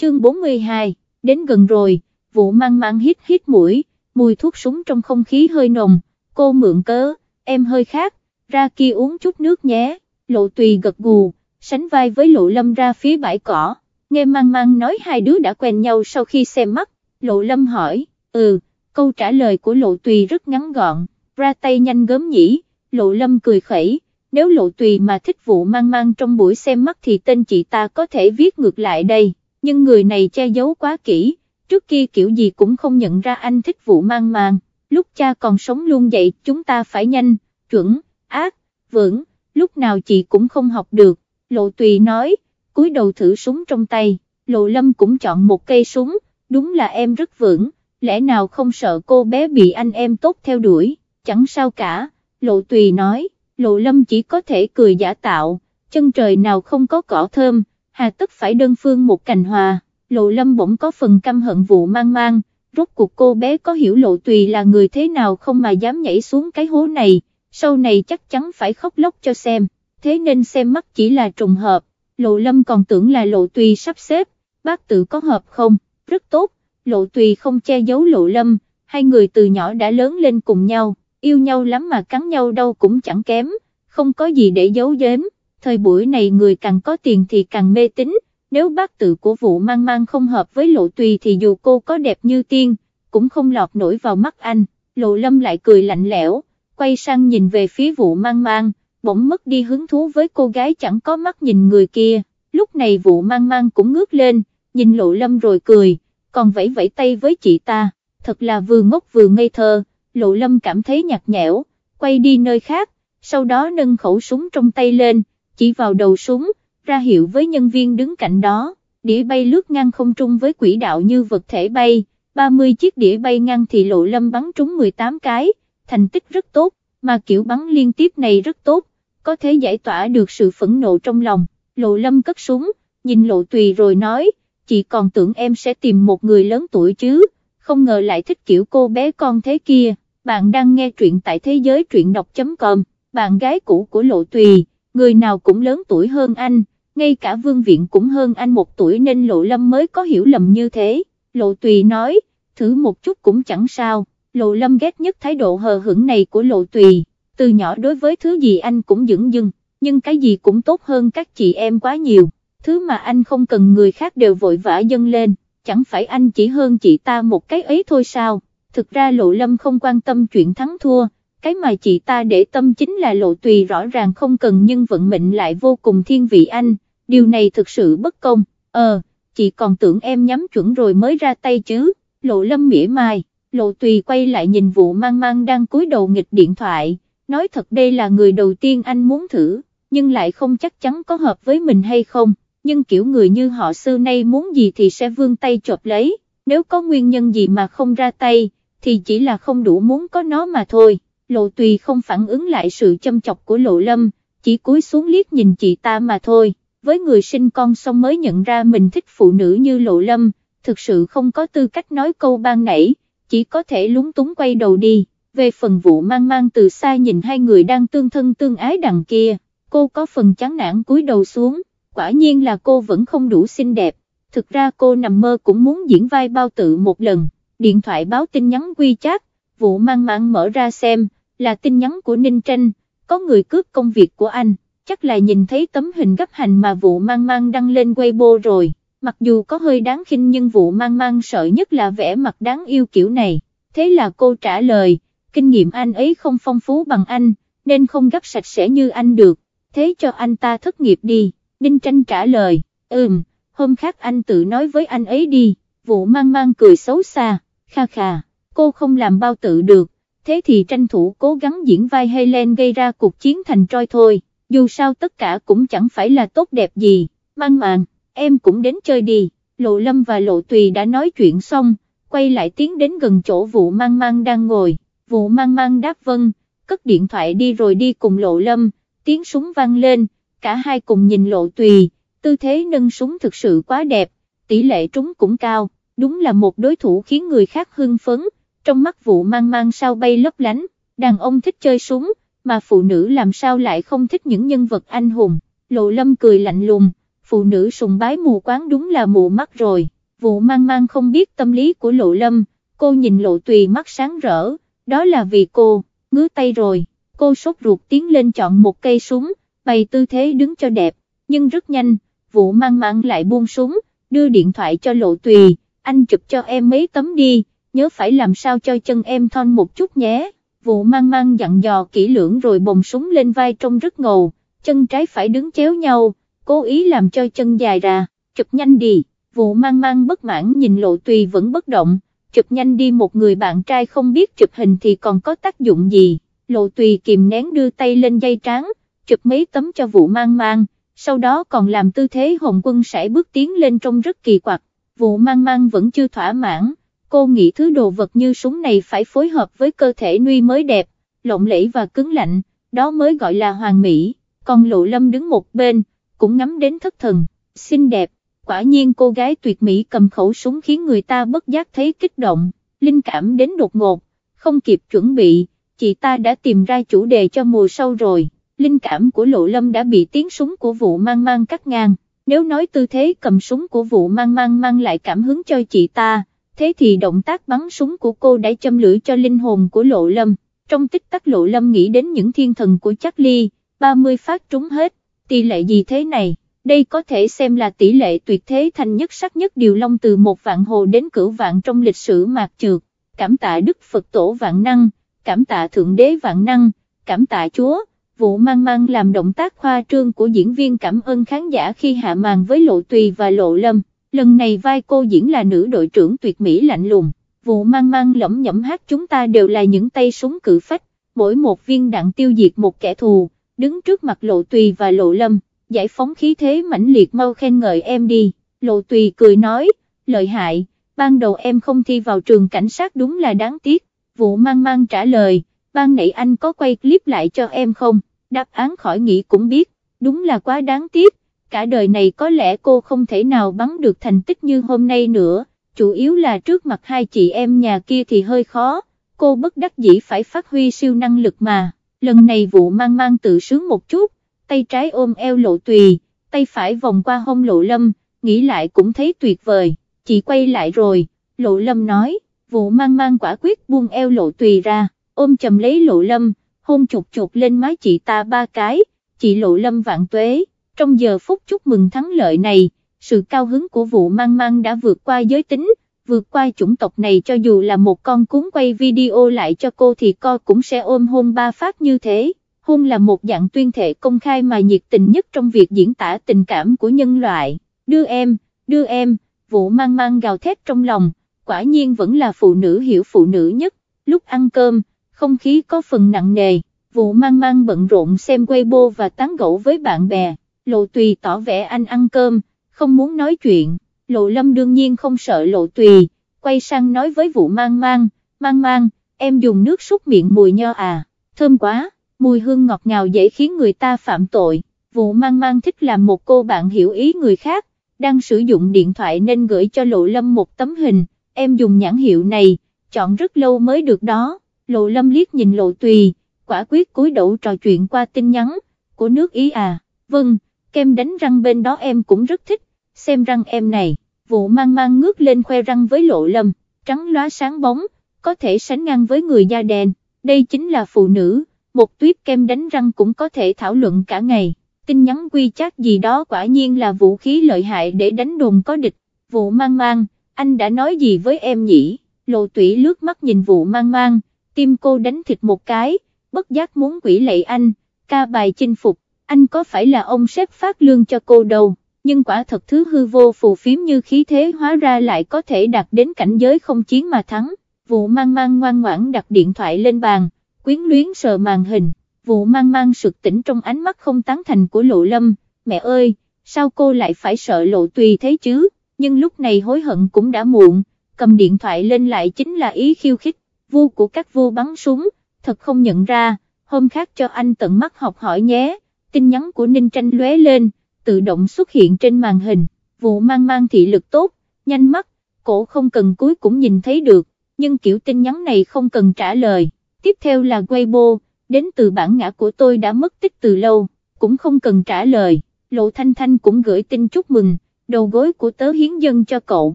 chương 42, đến gần rồi, vụ mang mang hít hít mũi, mùi thuốc súng trong không khí hơi nồng, cô mượn cớ, em hơi khác, ra kia uống chút nước nhé, lộ tùy gật gù, sánh vai với lộ lâm ra phía bãi cỏ, nghe mang mang nói hai đứa đã quen nhau sau khi xem mắt, lộ lâm hỏi, ừ, câu trả lời của lộ tùy rất ngắn gọn, ra tay nhanh gớm nhỉ, lộ lâm cười khẩy, nếu lộ tùy mà thích vụ mang mang trong buổi xem mắt thì tên chị ta có thể viết ngược lại đây, nhưng người này che giấu quá kỹ, trước kia kiểu gì cũng không nhận ra anh thích vụ mang màng. lúc cha còn sống luôn vậy chúng ta phải nhanh, chuẩn, ác, vững, lúc nào chị cũng không học được, lộ tùy nói, cúi đầu thử súng trong tay, lộ lâm cũng chọn một cây súng, đúng là em rất vững, lẽ nào không sợ cô bé bị anh em tốt theo đuổi, chẳng sao cả, lộ tùy nói, lộ lâm chỉ có thể cười giả tạo, chân trời nào không có cỏ thơm, hà tất phải đơn phương một cành hòa, lộ lâm bỗng có phần căm hận vụ mang mang, rốt cuộc cô bé có hiểu lộ tùy là người thế nào không mà dám nhảy xuống cái hố này, sau này chắc chắn phải khóc lóc cho xem, thế nên xem mắt chỉ là trùng hợp, lộ lâm còn tưởng là lộ tùy sắp xếp, bác tự có hợp không, rất tốt, lộ tùy không che giấu lộ lâm, hai người từ nhỏ đã lớn lên cùng nhau, yêu nhau lắm mà cắn nhau đâu cũng chẳng kém, không có gì để giấu giếm, thời buổi này người càng có tiền thì càng mê tín, nếu bác tự của vụ mang mang không hợp với lộ tùy thì dù cô có đẹp như tiên, cũng không lọt nổi vào mắt anh, lộ lâm lại cười lạnh lẽo, quay sang nhìn về phía vụ mang mang, bỗng mất đi hứng thú với cô gái chẳng có mắt nhìn người kia, lúc này vụ mang mang cũng ngước lên, nhìn lộ lâm rồi cười, còn vẫy vẫy tay với chị ta, thật là vừa ngốc vừa ngây thơ, lộ lâm cảm thấy nhạt nhẽo, quay đi nơi khác, sau đó nâng khẩu súng trong tay lên, chỉ vào đầu súng, ra hiệu với nhân viên đứng cạnh đó, đĩa bay lướt ngang không trung với quỹ đạo như vật thể bay, 30 chiếc đĩa bay ngang thì lộ lâm bắn trúng 18 cái, thành tích rất tốt, mà kiểu bắn liên tiếp này rất tốt, có thể giải tỏa được sự phẫn nộ trong lòng, lộ lâm cất súng, nhìn lộ tùy rồi nói, chị còn tưởng em sẽ tìm một người lớn tuổi chứ, không ngờ lại thích kiểu cô bé con thế kia, bạn đang nghe truyện tại thế giới truyện đọc.com, bạn gái cũ của lộ tùy, người nào cũng lớn tuổi hơn anh, ngay cả vương viện cũng hơn anh một tuổi nên lộ lâm mới có hiểu lầm như thế, lộ tùy nói, thử một chút cũng chẳng sao, lộ lâm ghét nhất thái độ hờ hững này của lộ tùy, từ nhỏ đối với thứ gì anh cũng dững dưng, nhưng cái gì cũng tốt hơn các chị em quá nhiều, thứ mà anh không cần người khác đều vội vã dâng lên, chẳng phải anh chỉ hơn chị ta một cái ấy thôi sao, thực ra lộ lâm không quan tâm chuyện thắng thua, cái mà chị ta để tâm chính là lộ tùy rõ ràng không cần nhưng vận mệnh lại vô cùng thiên vị anh, điều này thực sự bất công, ờ, chị còn tưởng em nhắm chuẩn rồi mới ra tay chứ, lộ lâm mỉa mai, lộ tùy quay lại nhìn vụ mang mang đang cúi đầu nghịch điện thoại, nói thật đây là người đầu tiên anh muốn thử, nhưng lại không chắc chắn có hợp với mình hay không, nhưng kiểu người như họ xưa nay muốn gì thì sẽ vươn tay chộp lấy, nếu có nguyên nhân gì mà không ra tay, thì chỉ là không đủ muốn có nó mà thôi, lộ tùy không phản ứng lại sự châm chọc của lộ lâm, chỉ cúi xuống liếc nhìn chị ta mà thôi. Với người sinh con xong mới nhận ra mình thích phụ nữ như Lộ Lâm, thực sự không có tư cách nói câu ban nãy, chỉ có thể lúng túng quay đầu đi, về phần vụ mang mang từ xa nhìn hai người đang tương thân tương ái đằng kia, cô có phần chán nản cúi đầu xuống, quả nhiên là cô vẫn không đủ xinh đẹp, thực ra cô nằm mơ cũng muốn diễn vai bao tự một lần, điện thoại báo tin nhắn quy chat, vụ mang mang mở ra xem, là tin nhắn của Ninh Tranh, có người cướp công việc của anh chắc là nhìn thấy tấm hình gấp hành mà vụ mang mang đăng lên Weibo rồi, mặc dù có hơi đáng khinh nhưng vụ mang mang sợ nhất là vẻ mặt đáng yêu kiểu này, thế là cô trả lời, kinh nghiệm anh ấy không phong phú bằng anh, nên không gấp sạch sẽ như anh được, thế cho anh ta thất nghiệp đi, Ninh Tranh trả lời, ừm, hôm khác anh tự nói với anh ấy đi, vụ mang mang cười xấu xa, kha kha, cô không làm bao tự được, thế thì tranh thủ cố gắng diễn vai Helen gây ra cuộc chiến thành troi thôi dù sao tất cả cũng chẳng phải là tốt đẹp gì, mang màng, em cũng đến chơi đi, Lộ Lâm và Lộ Tùy đã nói chuyện xong, quay lại tiến đến gần chỗ vụ mang mang đang ngồi, vụ mang mang đáp vâng, cất điện thoại đi rồi đi cùng Lộ Lâm, tiếng súng vang lên, cả hai cùng nhìn Lộ Tùy, tư thế nâng súng thực sự quá đẹp, tỷ lệ trúng cũng cao, đúng là một đối thủ khiến người khác hưng phấn, trong mắt vụ mang mang sao bay lấp lánh, đàn ông thích chơi súng, mà phụ nữ làm sao lại không thích những nhân vật anh hùng, lộ lâm cười lạnh lùng, phụ nữ sùng bái mù quáng đúng là mù mắt rồi, vụ mang mang không biết tâm lý của lộ lâm, cô nhìn lộ tùy mắt sáng rỡ, đó là vì cô, ngứa tay rồi, cô sốt ruột tiến lên chọn một cây súng, bày tư thế đứng cho đẹp, nhưng rất nhanh, vụ mang mang lại buông súng, đưa điện thoại cho lộ tùy, anh chụp cho em mấy tấm đi, nhớ phải làm sao cho chân em thon một chút nhé, vụ mang mang dặn dò kỹ lưỡng rồi bồng súng lên vai trông rất ngầu, chân trái phải đứng chéo nhau, cố ý làm cho chân dài ra, chụp nhanh đi, vụ mang mang bất mãn nhìn lộ tùy vẫn bất động, chụp nhanh đi một người bạn trai không biết chụp hình thì còn có tác dụng gì, lộ tùy kìm nén đưa tay lên dây trắng, chụp mấy tấm cho vụ mang mang, sau đó còn làm tư thế hồng quân sẽ bước tiến lên trông rất kỳ quặc, vụ mang mang vẫn chưa thỏa mãn, cô nghĩ thứ đồ vật như súng này phải phối hợp với cơ thể nuôi mới đẹp, lộng lẫy và cứng lạnh, đó mới gọi là hoàn mỹ, còn lộ lâm đứng một bên, cũng ngắm đến thất thần, xinh đẹp, quả nhiên cô gái tuyệt mỹ cầm khẩu súng khiến người ta bất giác thấy kích động, linh cảm đến đột ngột, không kịp chuẩn bị, chị ta đã tìm ra chủ đề cho mùa sau rồi, linh cảm của lộ lâm đã bị tiếng súng của vụ mang mang cắt ngang, nếu nói tư thế cầm súng của vụ mang mang mang lại cảm hứng cho chị ta, thế thì động tác bắn súng của cô đã châm lửa cho linh hồn của lộ lâm, trong tích tắc lộ lâm nghĩ đến những thiên thần của Charlie, 30 phát trúng hết, tỷ lệ gì thế này, đây có thể xem là tỷ lệ tuyệt thế thành nhất sắc nhất điều long từ một vạn hồ đến cửu vạn trong lịch sử mạc trượt, cảm tạ Đức Phật Tổ vạn năng, cảm tạ Thượng Đế vạn năng, cảm tạ Chúa, vụ mang mang làm động tác khoa trương của diễn viên cảm ơn khán giả khi hạ màn với Lộ Tùy và Lộ Lâm, lần này vai cô diễn là nữ đội trưởng tuyệt mỹ lạnh lùng, vụ mang mang lẩm nhẩm hát chúng ta đều là những tay súng cử phách, mỗi một viên đạn tiêu diệt một kẻ thù đứng trước mặt lộ tùy và lộ lâm, giải phóng khí thế mãnh liệt mau khen ngợi em đi, lộ tùy cười nói, lợi hại, ban đầu em không thi vào trường cảnh sát đúng là đáng tiếc, vụ mang mang trả lời, ban nãy anh có quay clip lại cho em không, đáp án khỏi nghĩ cũng biết, đúng là quá đáng tiếc, cả đời này có lẽ cô không thể nào bắn được thành tích như hôm nay nữa, chủ yếu là trước mặt hai chị em nhà kia thì hơi khó, cô bất đắc dĩ phải phát huy siêu năng lực mà. Lần này vụ mang mang tự sướng một chút, tay trái ôm eo lộ tùy, tay phải vòng qua hông lộ lâm, nghĩ lại cũng thấy tuyệt vời, chị quay lại rồi, lộ lâm nói, vụ mang mang quả quyết buông eo lộ tùy ra, ôm chầm lấy lộ lâm, hôn chụt chụt lên má chị ta ba cái, chị lộ lâm vạn tuế, trong giờ phút chúc mừng thắng lợi này, sự cao hứng của vụ mang mang đã vượt qua giới tính, vượt qua chủng tộc này cho dù là một con cún quay video lại cho cô thì co cũng sẽ ôm hôn ba phát như thế. Hôn là một dạng tuyên thệ công khai mà nhiệt tình nhất trong việc diễn tả tình cảm của nhân loại. Đưa em, đưa em, vụ mang mang gào thét trong lòng, quả nhiên vẫn là phụ nữ hiểu phụ nữ nhất. Lúc ăn cơm, không khí có phần nặng nề, vụ mang mang bận rộn xem Weibo và tán gẫu với bạn bè, lộ tùy tỏ vẻ anh ăn cơm, không muốn nói chuyện. Lộ Lâm đương nhiên không sợ Lộ Tùy, quay sang nói với vụ mang mang, mang mang, em dùng nước súc miệng mùi nho à, thơm quá, mùi hương ngọt ngào dễ khiến người ta phạm tội, vụ mang mang thích làm một cô bạn hiểu ý người khác, đang sử dụng điện thoại nên gửi cho Lộ Lâm một tấm hình, em dùng nhãn hiệu này, chọn rất lâu mới được đó, Lộ Lâm liếc nhìn Lộ Tùy, quả quyết cúi đầu trò chuyện qua tin nhắn, của nước ý à, vâng, kem đánh răng bên đó em cũng rất thích, xem răng em này, vụ mang mang ngước lên khoe răng với lộ lâm, trắng lóa sáng bóng, có thể sánh ngang với người da đen, đây chính là phụ nữ, một tuyết kem đánh răng cũng có thể thảo luận cả ngày, tin nhắn quy chắc gì đó quả nhiên là vũ khí lợi hại để đánh đồn có địch, vụ mang mang, anh đã nói gì với em nhỉ, lộ tủy lướt mắt nhìn vụ mang mang, tim cô đánh thịt một cái, bất giác muốn quỷ lệ anh, ca bài chinh phục, anh có phải là ông sếp phát lương cho cô đâu nhưng quả thật thứ hư vô phù phiếm như khí thế hóa ra lại có thể đạt đến cảnh giới không chiến mà thắng, vụ mang mang ngoan ngoãn đặt điện thoại lên bàn, quyến luyến sờ màn hình, vụ mang mang sực tỉnh trong ánh mắt không tán thành của lộ lâm, mẹ ơi, sao cô lại phải sợ lộ tùy thế chứ, nhưng lúc này hối hận cũng đã muộn, cầm điện thoại lên lại chính là ý khiêu khích, vu của các vua bắn súng, thật không nhận ra, hôm khác cho anh tận mắt học hỏi nhé, tin nhắn của Ninh Tranh lóe lên, tự động xuất hiện trên màn hình, vụ mang mang thị lực tốt, nhanh mắt, cổ không cần cuối cũng nhìn thấy được, nhưng kiểu tin nhắn này không cần trả lời, tiếp theo là Weibo, đến từ bản ngã của tôi đã mất tích từ lâu, cũng không cần trả lời, Lộ Thanh Thanh cũng gửi tin chúc mừng, đầu gối của tớ hiến dân cho cậu,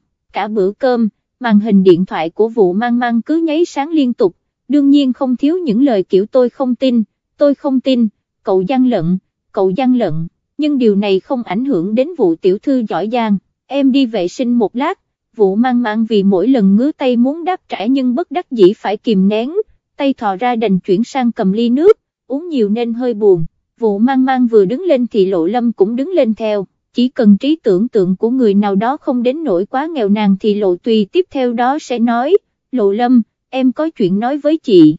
cả bữa cơm, màn hình điện thoại của vụ mang mang cứ nháy sáng liên tục, đương nhiên không thiếu những lời kiểu tôi không tin, tôi không tin, cậu gian lận, cậu gian lận, nhưng điều này không ảnh hưởng đến vụ tiểu thư giỏi giang, em đi vệ sinh một lát, vụ mang mang vì mỗi lần ngứa tay muốn đáp trả nhưng bất đắc dĩ phải kìm nén, tay thò ra đành chuyển sang cầm ly nước, uống nhiều nên hơi buồn, vụ mang mang vừa đứng lên thì lộ lâm cũng đứng lên theo, chỉ cần trí tưởng tượng của người nào đó không đến nỗi quá nghèo nàn thì lộ tùy tiếp theo đó sẽ nói, lộ lâm, em có chuyện nói với chị.